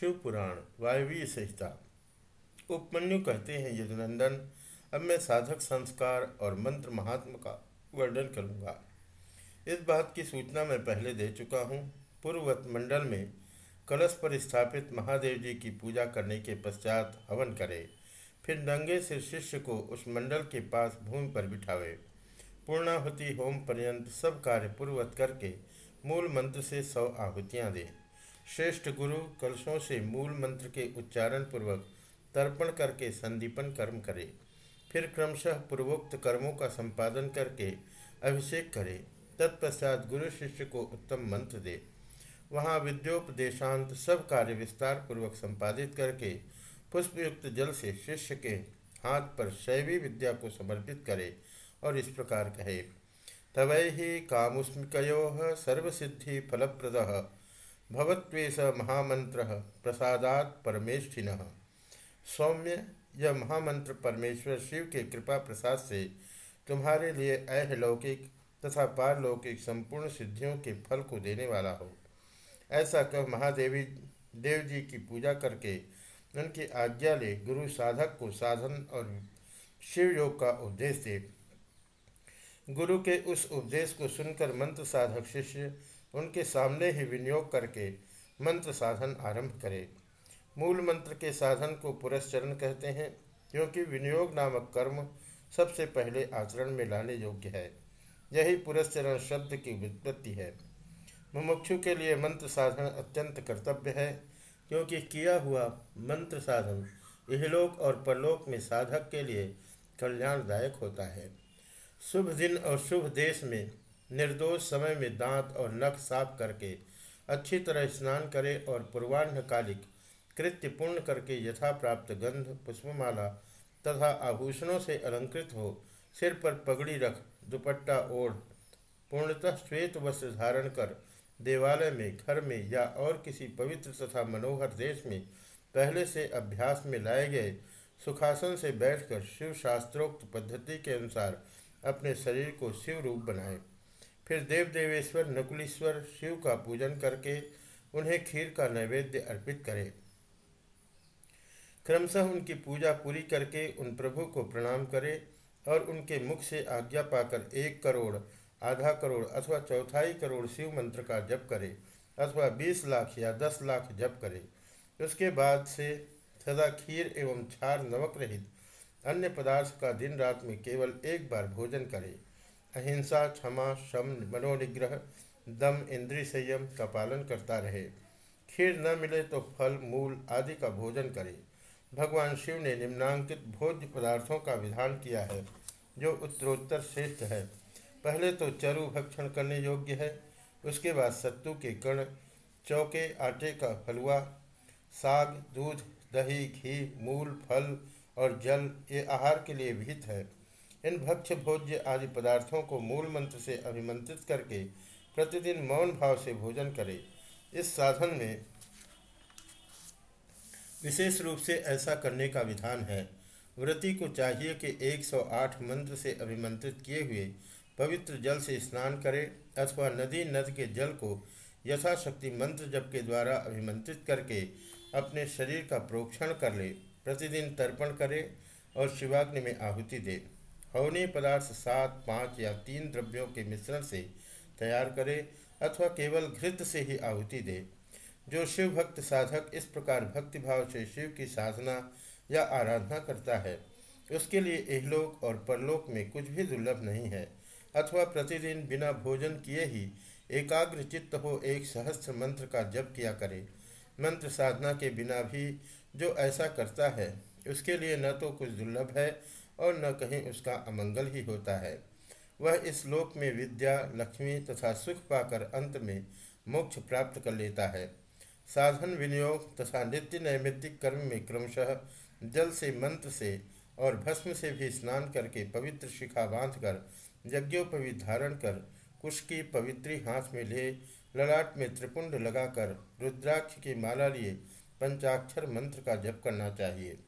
शिव पुराण वायवीय संहिता। उपमन्यु कहते हैं यदुनंदन अब मैं साधक संस्कार और मंत्र महात्मा का वर्णन करूँगा। इस बात की सूचना मैं पहले दे चुका हूँ। पूर्ववत मंडल में कलश पर स्थापित महादेव जी की पूजा करने के पश्चात हवन करे। फिर नंगे से शिष्य को उस मंडल के पास भूमि पर बिठावे। पूर्णाहुति होम पर्यंत सब कार्य पूर्ववत करके मूल मंत्र से सौ आहुतियाँ दें। श्रेष्ठ गुरु कलशों से मूल मंत्र के उच्चारण पूर्वक तर्पण करके संदीपन कर्म करे, फिर क्रमशः पूर्वोक्त कर्मों का संपादन करके अभिषेक करे, तत्पश्चात गुरु शिष्य को उत्तम मंत्र दे। वहाँ विद्योपदेशांत सब कार्य विस्तार पूर्वक संपादित करके पुष्पयुक्त जल से शिष्य के हाथ पर शैवी विद्या को समर्पित करे और इस प्रकार कहे तवै ही कामुस्मिको सर्वसिद्धि फलप्रद भवत्वेश महामंत्र प्रसादात परमेष्ठिन। सौम्य, यह महामंत्र परमेश्वर शिव के कृपा प्रसाद से तुम्हारे लिए अहलौकिक तथा पारलौकिक संपूर्ण सिद्धियों के फल को देने वाला हो। ऐसा कह महादेवी देव जी की पूजा करके उनकी आज्ञा ले गुरु साधक को साधन और शिव योग का उपदेश दे। गुरु के उस उपदेश को सुनकर मंत्र साधक शिष्य उनके सामने ही विनियोग करके मंत्र साधन आरंभ करे। मूल मंत्र के साधन को पुरस्चरण कहते हैं, क्योंकि विनियोग नामक कर्म सबसे पहले आचरण में लाने योग्य है। यही पुरस्चरण शब्द की व्युत्पत्ति है। मुमुक्षु के लिए मंत्र साधन अत्यंत कर्तव्य है, क्योंकि किया हुआ मंत्र साधन इहलोक और परलोक में साधक के लिए कल्याणदायक होता है। शुभ दिन और शुभ देश में निर्दोष समय में दांत और नख साफ़ करके, अच्छी तरह स्नान करे और पूर्वाह्नकालिक कृत्य पूर्ण करके यथा प्राप्त गंध, पुष्पमाला तथा आभूषणों से अलंकृत हो, सिर पर पगड़ी रख, दुपट्टा ओढ़, पूर्णतः श्वेत वस्त्र धारण कर, देवालय में, घर में या और किसी पवित्र तथा मनोहर देश में पहले से अभ्यास में लाए गए सुखासन से बैठकर शिव शास्त्रोक्त पद्धति के अनुसार अपने शरीर को शिव रूप बनाए। फिर देव देवेश्वर नकुलेश्वर शिव का पूजन करके उन्हें खीर का नैवेद्य अर्पित करें। क्रमशः उनकी पूजा पूरी करके उन प्रभु को प्रणाम करें और उनके मुख से आज्ञा पाकर एक करोड़, आधा करोड़ अथवा चौथाई करोड़ शिव मंत्र का जप करे अथवा बीस लाख या दस लाख जप करे। उसके बाद से सदा खीर एवं छार नमक रहित अन्य पदार्थ का दिन रात में केवल एक बार भोजन करे। अहिंसा, क्षमा, शम, मनोनिग्रह, दम, इंद्रिय संयम का पालन करता रहे। खीर न मिले तो फल, मूल आदि का भोजन करे। भगवान शिव ने निम्नांकित भोज्य पदार्थों का विधान किया है, जो उत्तरोत्तर श्रेष्ठ है। पहले तो चरु भक्षण करने योग्य है, उसके बाद सत्तू के कण, चौके, आटे का फलुआ, साग, दूध, दही, घी, मूल, फल और जल, ये आहार के लिए विहित है। इन भक्ष्य भोज्य आदि पदार्थों को मूल मंत्र से अभिमंत्रित करके प्रतिदिन मौन भाव से भोजन करे। इस साधन में विशेष रूप से ऐसा करने का विधान है। व्रति को चाहिए कि 108 मंत्र से अभिमंत्रित किए हुए पवित्र जल से स्नान करे अथवा नदी नद के जल को यथाशक्ति मंत्र जप के द्वारा अभिमंत्रित करके अपने शरीर का प्रोक्षण कर ले। प्रतिदिन तर्पण करे और शिवाग्नि में आहुति दे। हवनीय पदार्थ सात, पाँच या तीन द्रव्यों के मिश्रण से तैयार करे अथवा केवल घृत से ही आहुति दे। जो शिव भक्त साधक इस प्रकार भक्तिभाव से शिव की साधना या आराधना करता है, उसके लिए इहलोक और परलोक में कुछ भी दुर्लभ नहीं है। अथवा प्रतिदिन बिना भोजन किए ही एकाग्र चित्त हो एक सहस्त्र मंत्र का जप किया करे। मंत्र साधना के बिना भी जो ऐसा करता है, उसके लिए न तो कुछ दुर्लभ है और न कहीं उसका अमंगल ही होता है। वह इस लोक में विद्या, लक्ष्मी तथा सुख पाकर अंत में मोक्ष प्राप्त कर लेता है। साधन विनियोग तथा नित्य नैमित्तिक कर्म में क्रमशः जल से मंत्र से और भस्म से भी स्नान करके पवित्र शिखा बांधकर यज्ञोपवी धारण कर, कुश की पवित्री हाथ में ले, ललाट में त्रिपुंड लगाकर, रुद्राक्ष की माला लिए, पंचाक्षर मंत्र का जप करना चाहिए।